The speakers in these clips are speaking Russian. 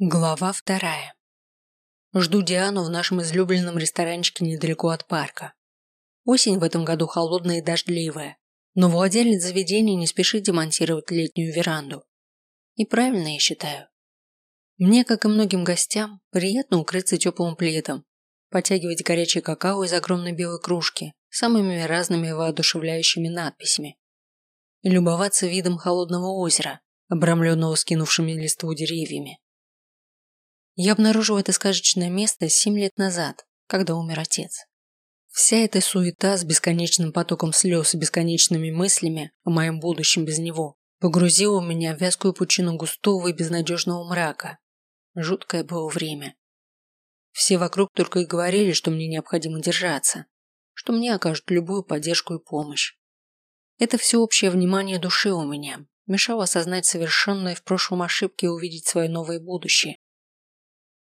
Глава вторая. Жду Диану в нашем излюбленном ресторанчике недалеко от парка. Осень в этом году холодная и дождливая, но владелец заведения не спешит демонтировать летнюю веранду. И правильно я считаю. Мне, как и многим гостям, приятно укрыться теплым пледом, потягивать горячее какао из огромной белой кружки с самыми разными воодушевляющими надписями и любоваться видом холодного озера, обрамленного скинувшими листву деревьями. Я обнаружил это сказочное место семь лет назад, когда умер отец. Вся эта суета с бесконечным потоком слез и бесконечными мыслями о моем будущем без него погрузила меня в вязкую пучину густого и безнадежного мрака. Жуткое было время. Все вокруг только и говорили, что мне необходимо держаться, что мне окажут любую поддержку и помощь. Это всеобщее внимание души у меня мешало осознать совершенные в прошлом ошибки и увидеть свое новое будущее.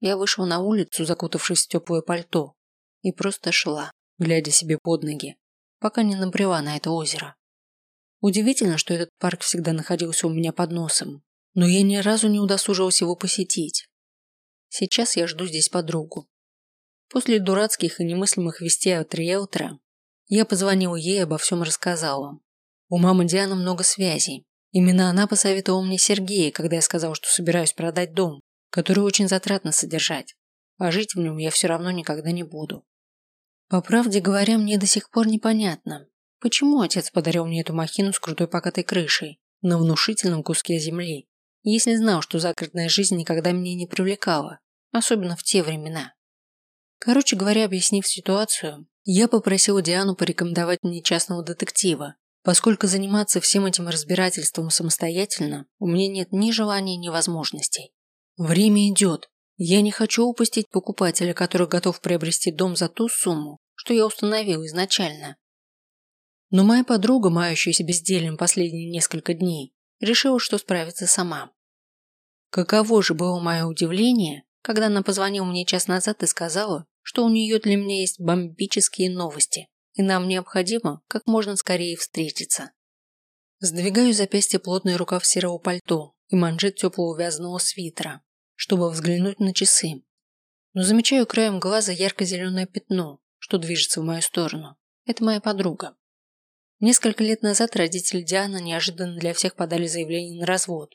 Я вышел на улицу, закутавшись в теплое пальто, и просто шла, глядя себе под ноги, пока не набрела на это озеро. Удивительно, что этот парк всегда находился у меня под носом, но я ни разу не удосужился его посетить. Сейчас я жду здесь подругу. После дурацких и немыслимых вестей от риэлтора я позвонил ей и обо всем рассказала. У мамы Дианы много связей. Именно она посоветовала мне Сергея, когда я сказал, что собираюсь продать дом который очень затратно содержать, а жить в нем я все равно никогда не буду. По правде говоря, мне до сих пор непонятно, почему отец подарил мне эту махину с крутой покатой крышей на внушительном куске земли, если знал, что загородная жизнь никогда меня не привлекала, особенно в те времена. Короче говоря, объяснив ситуацию, я попросил Диану порекомендовать мне частного детектива, поскольку заниматься всем этим разбирательством самостоятельно у меня нет ни желания, ни возможностей. Время идет. Я не хочу упустить покупателя, который готов приобрести дом за ту сумму, что я установил изначально. Но моя подруга, мающаяся бездельем последние несколько дней, решила, что справится сама. Каково же было мое удивление, когда она позвонила мне час назад и сказала, что у нее для меня есть бомбические новости, и нам необходимо как можно скорее встретиться. Сдвигаю запястье плотный рукав серого пальто и манжет теплого вязаного свитера, чтобы взглянуть на часы. Но замечаю краем глаза ярко-зеленое пятно, что движется в мою сторону. Это моя подруга. Несколько лет назад родители Дианы неожиданно для всех подали заявление на развод.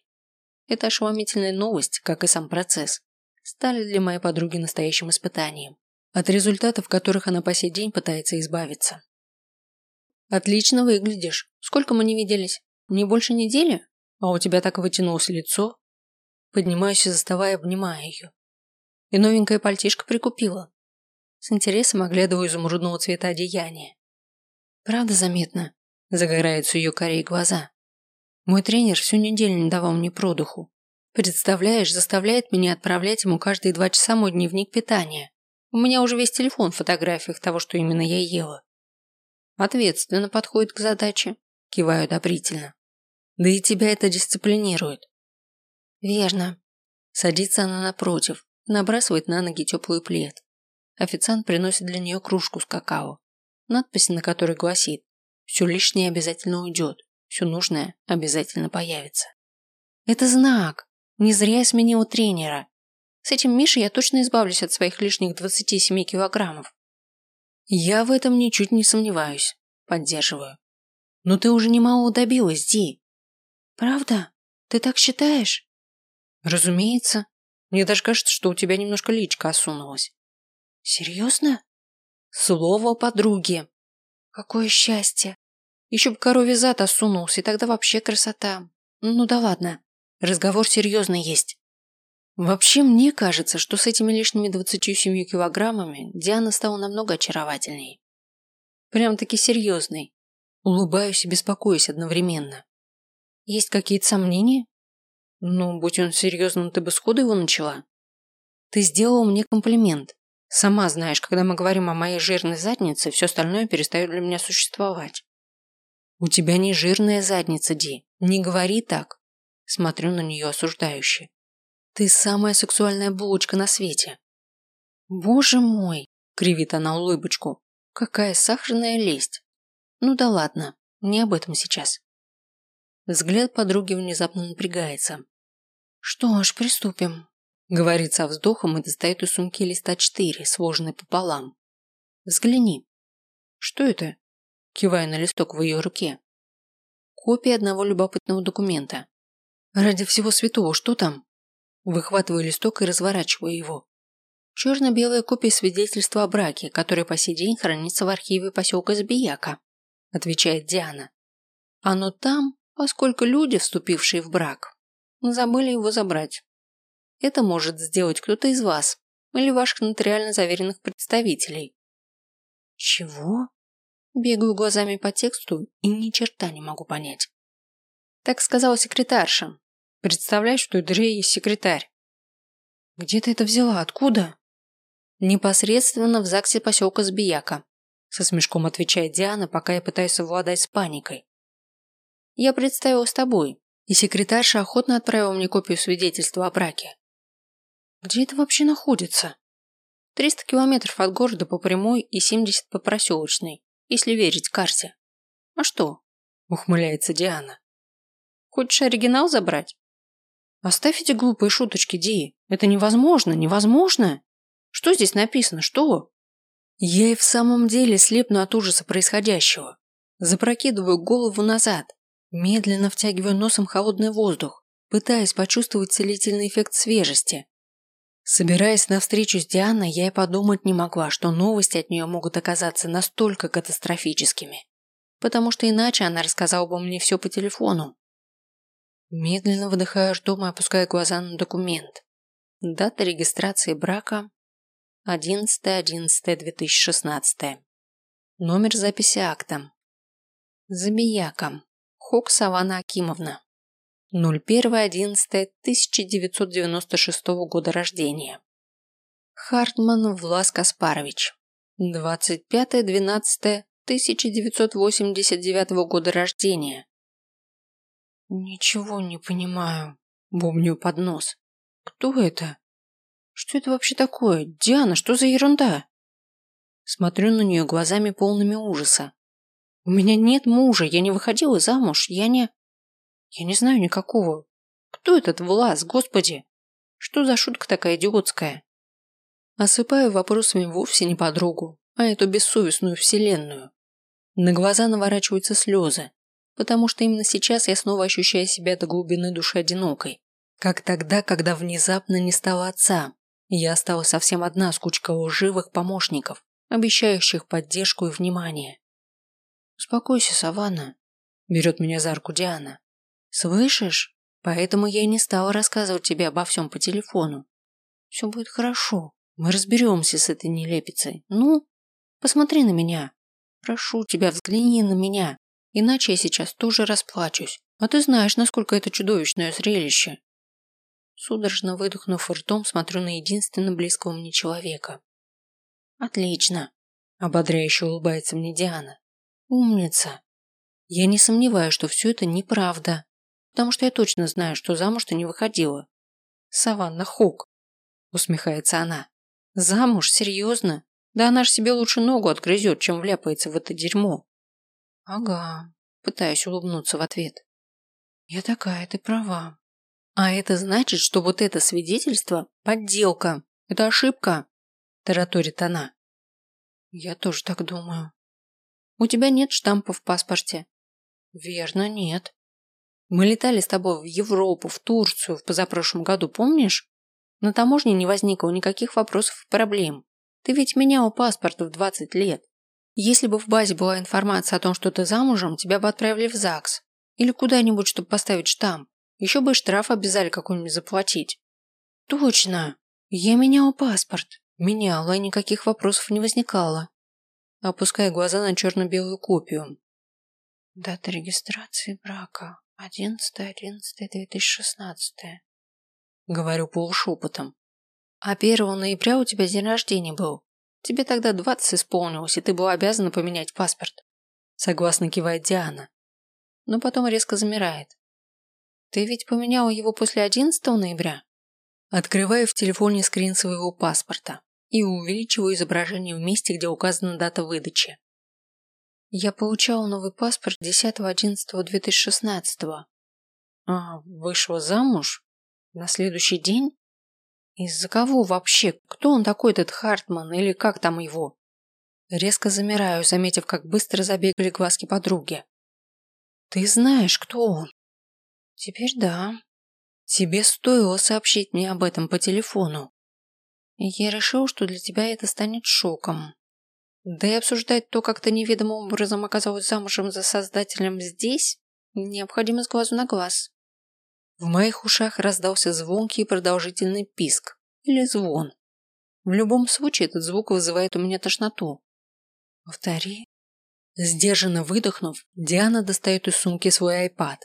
Эта ошеломительная новость, как и сам процесс, стали для моей подруги настоящим испытанием, от результатов которых она по сей день пытается избавиться. «Отлично выглядишь. Сколько мы не виделись? Не больше недели? А у тебя так вытянулось лицо. Поднимаюсь и заставая, обнимая ее. И новенькая пальтишко прикупила. С интересом оглядываю изумрудного цвета одеяния. Правда заметно? Загораются ее корей глаза. Мой тренер всю неделю не давал мне продуху. Представляешь, заставляет меня отправлять ему каждые два часа мой дневник питания. У меня уже весь телефон в фотографиях того, что именно я ела. Ответственно подходит к задаче. Киваю одобрительно. Да и тебя это дисциплинирует. Верно. Садится она напротив, набрасывает на ноги теплый плед. Официант приносит для нее кружку с какао, надпись на которой гласит «Все лишнее обязательно уйдет, все нужное обязательно появится». Это знак. Не зря я сменила тренера. С этим Мишей я точно избавлюсь от своих лишних 27 килограммов. Я в этом ничуть не сомневаюсь. Поддерживаю. Но ты уже немало добилась, Ди. Правда? Ты так считаешь? Разумеется. Мне даже кажется, что у тебя немножко личка осунулась. Серьезно? Слово подруги. Какое счастье. Еще бы коровий зад осунулся, и тогда вообще красота. Ну да ладно. Разговор серьезный есть. Вообще, мне кажется, что с этими лишними 27 килограммами Диана стала намного очаровательней. Прям-таки серьезный. Улыбаюсь и беспокоюсь одновременно. Есть какие-то сомнения? Ну, будь он серьезным, ты бы сходу его начала. Ты сделала мне комплимент. Сама знаешь, когда мы говорим о моей жирной заднице, все остальное перестает для меня существовать. У тебя не жирная задница, Ди. Не говори так. Смотрю на нее осуждающе. Ты самая сексуальная булочка на свете. Боже мой, кривит она улыбочку. Какая сахарная лесть. Ну да ладно, не об этом сейчас. Взгляд подруги внезапно напрягается. Что ж, приступим. Говорит со вздохом и достает из сумки листа 4, сложенный пополам. Взгляни. Что это? Кивая на листок в ее руке. Копия одного любопытного документа. Ради всего святого, что там? Выхватываю листок и разворачиваю его. Черно-белая копия свидетельства о браке, которое по сей день хранится в архиве поселка Забияка, отвечает Диана. Оно там, поскольку люди, вступившие в брак, забыли его забрать. Это может сделать кто-то из вас или ваших нотариально заверенных представителей. Чего? Бегаю глазами по тексту и ни черта не могу понять. Так сказала секретарша. Представляешь, что Дрей есть секретарь. Где ты это взяла? Откуда? Непосредственно в ЗАГСе поселка Збияка. Со смешком отвечает Диана, пока я пытаюсь совладать с паникой. Я представилась с тобой, и секретарша охотно отправила мне копию свидетельства о браке. Где это вообще находится? 300 километров от города по прямой и 70 по проселочной, если верить карте. А что? Ухмыляется Диана. Хочешь оригинал забрать? Оставь эти глупые шуточки, Ди. Это невозможно, невозможно. Что здесь написано? Что? Я и в самом деле слепну от ужаса происходящего. Запрокидываю голову назад, медленно втягиваю носом холодный воздух, пытаясь почувствовать целительный эффект свежести, Собираясь на встречу с Дианой, я и подумать не могла, что новости от нее могут оказаться настолько катастрофическими. Потому что иначе она рассказала бы мне все по телефону. Медленно выдыхаю ртом и опускаю глаза на документ. Дата регистрации брака 11.11.2016. Номер записи акта. Забияком. Хок Савана Акимовна. 01.11.1996 года рождения. Хартман Влас Каспарович. 25.12.1989 года рождения. Ничего не понимаю. Бубню под нос. Кто это? Что это вообще такое? Диана, что за ерунда? Смотрю на нее глазами полными ужаса. У меня нет мужа, я не выходила замуж, я не... Я не знаю никакого. Кто этот Влас, господи? Что за шутка такая идиотская? Осыпаю вопросами вовсе не подругу, а эту бессовестную вселенную. На глаза наворачиваются слезы, потому что именно сейчас я снова ощущаю себя до глубины души одинокой. Как тогда, когда внезапно не стало отца, я осталась совсем одна с кучкой лживых помощников, обещающих поддержку и внимание. «Успокойся, Саванна», – берет меня за руку Диана. Слышишь? Поэтому я и не стала рассказывать тебе обо всем по телефону. Все будет хорошо. Мы разберемся с этой нелепицей. Ну, посмотри на меня. Прошу тебя, взгляни на меня. Иначе я сейчас тоже расплачусь. А ты знаешь, насколько это чудовищное зрелище. Судорожно выдохнув ртом, смотрю на единственно близкого мне человека. Отлично. Ободряюще улыбается мне Диана. Умница. Я не сомневаюсь, что все это неправда потому что я точно знаю, что замуж ты не выходила. Саванна Хук, усмехается она. Замуж? Серьезно? Да она ж себе лучше ногу отгрызет, чем вляпается в это дерьмо. Ага, пытаюсь улыбнуться в ответ. Я такая, ты права. А это значит, что вот это свидетельство – подделка. Это ошибка, тараторит она. Я тоже так думаю. У тебя нет штампа в паспорте? Верно, нет. Мы летали с тобой в Европу, в Турцию в позапрошлом году, помнишь? На таможне не возникло никаких вопросов и проблем. Ты ведь менял паспорт в 20 лет. Если бы в базе была информация о том, что ты замужем, тебя бы отправили в ЗАГС. Или куда-нибудь, чтобы поставить штамп. Еще бы и штраф обязали какой-нибудь заплатить. Точно. Я меняла паспорт. Меняла, и никаких вопросов не возникало. Опуская глаза на черно-белую копию. Дата регистрации брака. Одиннадцатое, одиннадцатое, две тысячи шестнадцатое. Говорю полушепотом. А первого ноября у тебя день рождения был. Тебе тогда двадцать исполнилось, и ты была обязана поменять паспорт. Согласно кивает Диана. Но потом резко замирает. Ты ведь поменяла его после одиннадцатого ноября? Открываю в телефоне скрин своего паспорта и увеличиваю изображение в месте, где указана дата выдачи. Я получала новый паспорт 10.11.2016. А, вышла замуж? На следующий день? Из-за кого вообще? Кто он такой, этот Хартман, или как там его? Резко замираю, заметив, как быстро забегали глазки подруги. Ты знаешь, кто он? Теперь да. Тебе стоило сообщить мне об этом по телефону. Я решил, что для тебя это станет шоком. Да и обсуждать то, как ты неведомым образом оказалась замужем за создателем здесь, необходимо с глазу на глаз. В моих ушах раздался звонкий и продолжительный писк или звон. В любом случае этот звук вызывает у меня тошноту. Повтори. Сдержанно выдохнув, Диана достает из сумки свой iPad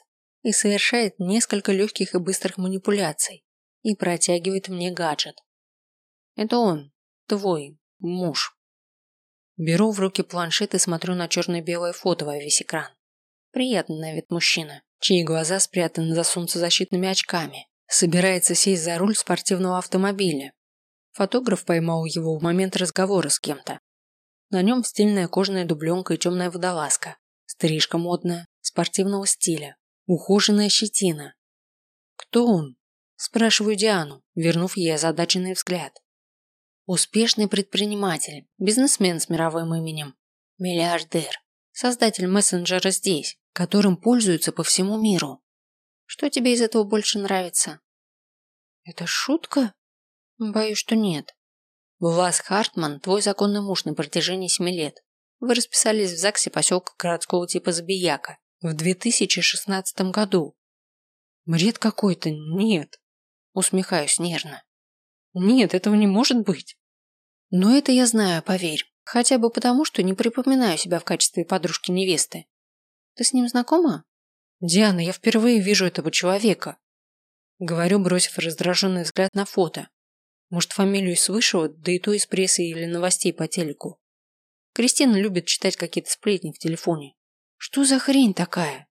и совершает несколько легких и быстрых манипуляций и протягивает мне гаджет. Это он, твой муж. Беру в руки планшет и смотрю на черно-белое фото во весь экран. Приятный на вид мужчина чьи глаза спрятаны за солнцезащитными очками, собирается сесть за руль спортивного автомобиля. Фотограф поймал его в момент разговора с кем-то. На нем стильная кожаная дубленка и темная водолазка, стрижка модная, спортивного стиля, ухоженная щетина. «Кто он?» – спрашиваю Диану, вернув ей озадаченный взгляд. Успешный предприниматель, бизнесмен с мировым именем, миллиардер, создатель мессенджера здесь, которым пользуются по всему миру. Что тебе из этого больше нравится? Это шутка? Боюсь, что нет. Влас Хартман – твой законный муж на протяжении семи лет. Вы расписались в ЗАГСе поселка городского типа Забияка в 2016 году. Бред какой-то, нет. Усмехаюсь нервно. Нет, этого не может быть. Но это я знаю, поверь. Хотя бы потому, что не припоминаю себя в качестве подружки невесты. Ты с ним знакома? Диана, я впервые вижу этого человека. Говорю, бросив раздраженный взгляд на фото. Может, фамилию слышала, да и то из прессы или новостей по телеку. Кристина любит читать какие-то сплетни в телефоне. Что за хрень такая?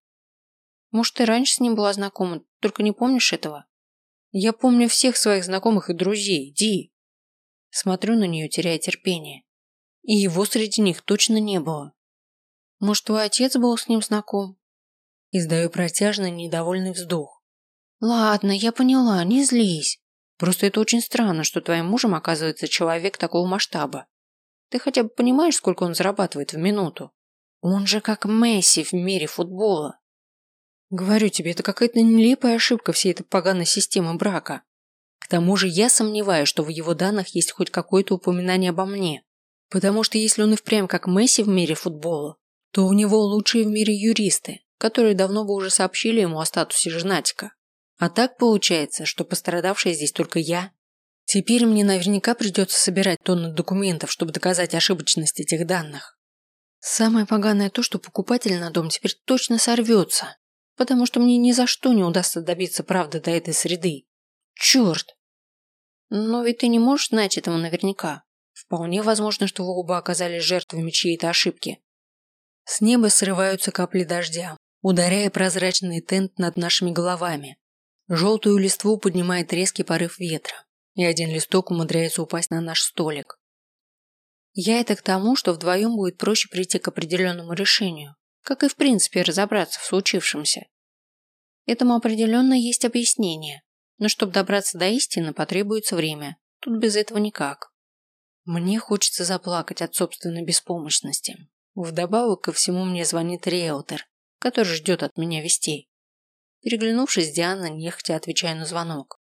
Может, ты раньше с ним была знакома, только не помнишь этого? Я помню всех своих знакомых и друзей, Ди. Смотрю на нее, теряя терпение. И его среди них точно не было. Может, твой отец был с ним знаком? Издаю протяжный, недовольный вздох. Ладно, я поняла, не злись. Просто это очень странно, что твоим мужем оказывается человек такого масштаба. Ты хотя бы понимаешь, сколько он зарабатывает в минуту? Он же как Месси в мире футбола. Говорю тебе, это какая-то нелепая ошибка всей этой поганой системы брака. Тому же я сомневаюсь, что в его данных есть хоть какое-то упоминание обо мне. Потому что если он и впрямь как Месси в мире футбола, то у него лучшие в мире юристы, которые давно бы уже сообщили ему о статусе женатика. А так получается, что пострадавшая здесь только я. Теперь мне наверняка придется собирать тонны документов, чтобы доказать ошибочность этих данных. Самое поганое то, что покупатель на дом теперь точно сорвется, потому что мне ни за что не удастся добиться правды до этой среды. Черт! Но ведь ты не можешь знать этого наверняка. Вполне возможно, что вы оба оказались жертвами чьей-то ошибки. С неба срываются капли дождя, ударяя прозрачный тент над нашими головами. Желтую листву поднимает резкий порыв ветра, и один листок умудряется упасть на наш столик. Я это к тому, что вдвоем будет проще прийти к определенному решению, как и в принципе разобраться в случившемся. Этому определенно есть объяснение, но чтобы добраться до истины, потребуется время. Тут без этого никак. Мне хочется заплакать от собственной беспомощности. Вдобавок ко всему мне звонит риэлтор, который ждет от меня вестей. Переглянувшись, Диана нехотя отвечаю на звонок.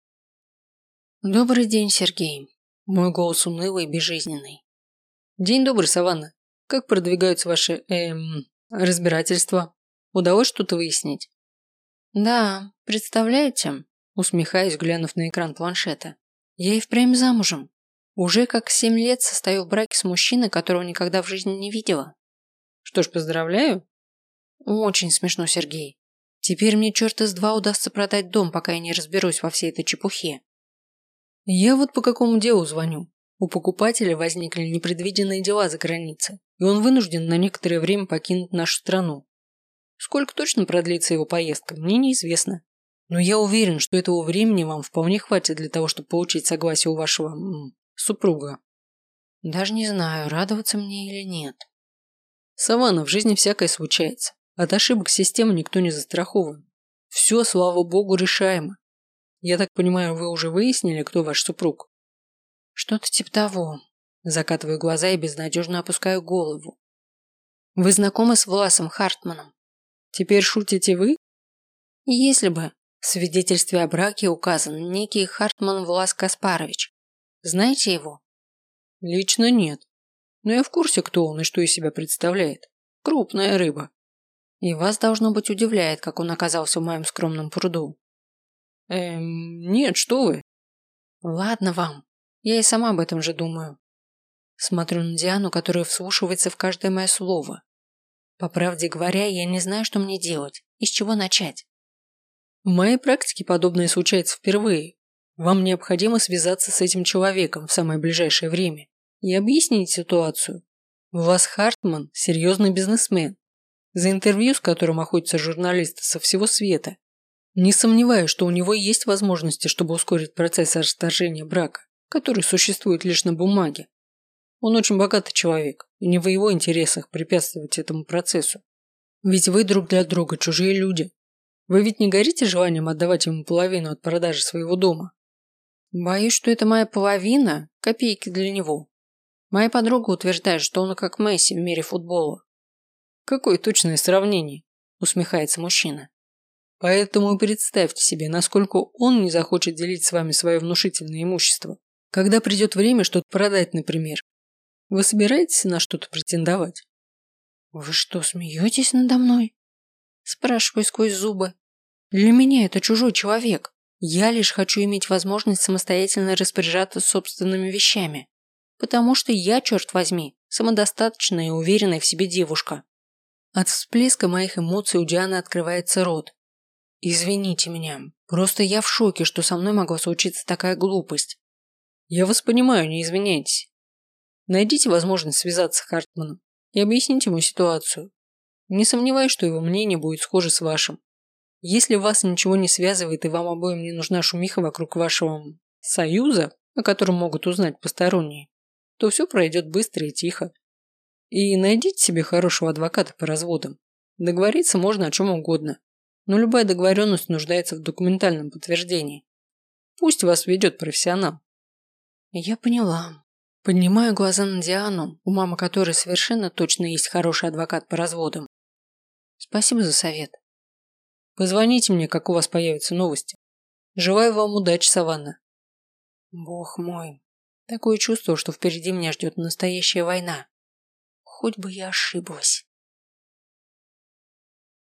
«Добрый день, Сергей». Мой голос унылый и безжизненный. «День добрый, Саванна. Как продвигаются ваши, эм, разбирательства? Удалось что-то выяснить?» «Да, представляете?» Усмехаясь, глянув на экран планшета. «Я и впрямь замужем. Уже как семь лет состою в браке с мужчиной, которого никогда в жизни не видела. Что ж, поздравляю. Очень смешно, Сергей. Теперь мне черт из два удастся продать дом, пока я не разберусь во всей этой чепухе. Я вот по какому делу звоню. У покупателя возникли непредвиденные дела за границей, и он вынужден на некоторое время покинуть нашу страну. Сколько точно продлится его поездка, мне неизвестно. Но я уверен, что этого времени вам вполне хватит для того, чтобы получить согласие у вашего м, супруга. Даже не знаю, радоваться мне или нет. Саванна, в жизни всякое случается. От ошибок системы никто не застрахован. Все, слава богу, решаемо. Я так понимаю, вы уже выяснили, кто ваш супруг? Что-то типа того. Закатываю глаза и безнадежно опускаю голову. Вы знакомы с Власом Хартманом? Теперь шутите вы? Если бы в свидетельстве о браке указан некий Хартман Влас Каспарович. Знаете его? Лично нет. Но я в курсе, кто он и что из себя представляет. Крупная рыба. И вас, должно быть, удивляет, как он оказался в моем скромном пруду. Эм, нет, что вы. Ладно вам. Я и сама об этом же думаю. Смотрю на Диану, которая вслушивается в каждое мое слово. По правде говоря, я не знаю, что мне делать, и с чего начать. В моей практике подобное случается впервые. Вам необходимо связаться с этим человеком в самое ближайшее время и объяснить ситуацию. Вас Хартман – серьезный бизнесмен, за интервью с которым охотятся журналисты со всего света. Не сомневаюсь, что у него есть возможности, чтобы ускорить процесс расторжения брака, который существует лишь на бумаге. Он очень богатый человек, и не в его интересах препятствовать этому процессу. Ведь вы друг для друга чужие люди. Вы ведь не горите желанием отдавать ему половину от продажи своего дома? Боюсь, что это моя половина – копейки для него. Моя подруга утверждает, что он как Месси в мире футбола. Какое точное сравнение, усмехается мужчина. Поэтому представьте себе, насколько он не захочет делить с вами свое внушительное имущество. Когда придет время что-то продать, например. Вы собираетесь на что-то претендовать? Вы что, смеетесь надо мной? Спрашиваю сквозь зубы. Для меня это чужой человек. Я лишь хочу иметь возможность самостоятельно распоряжаться собственными вещами. Потому что я, черт возьми, самодостаточная и уверенная в себе девушка. От всплеска моих эмоций у Дианы открывается рот. Извините меня, просто я в шоке, что со мной могла случиться такая глупость. Я вас понимаю, не извиняйтесь. Найдите возможность связаться с Хартманом и объясните ему ситуацию. Не сомневаюсь, что его мнение будет схоже с вашим. Если вас ничего не связывает и вам обоим не нужна шумиха вокруг вашего союза, о котором могут узнать посторонние, то все пройдет быстро и тихо. И найдите себе хорошего адвоката по разводам. Договориться можно о чем угодно но любая договоренность нуждается в документальном подтверждении. Пусть вас ведет профессионал. Я поняла. Поднимаю глаза на Диану, у мамы которой совершенно точно есть хороший адвокат по разводам. Спасибо за совет. Позвоните мне, как у вас появятся новости. Желаю вам удачи, Саванна. Бог мой. Такое чувство, что впереди меня ждет настоящая война. Хоть бы я ошиблась.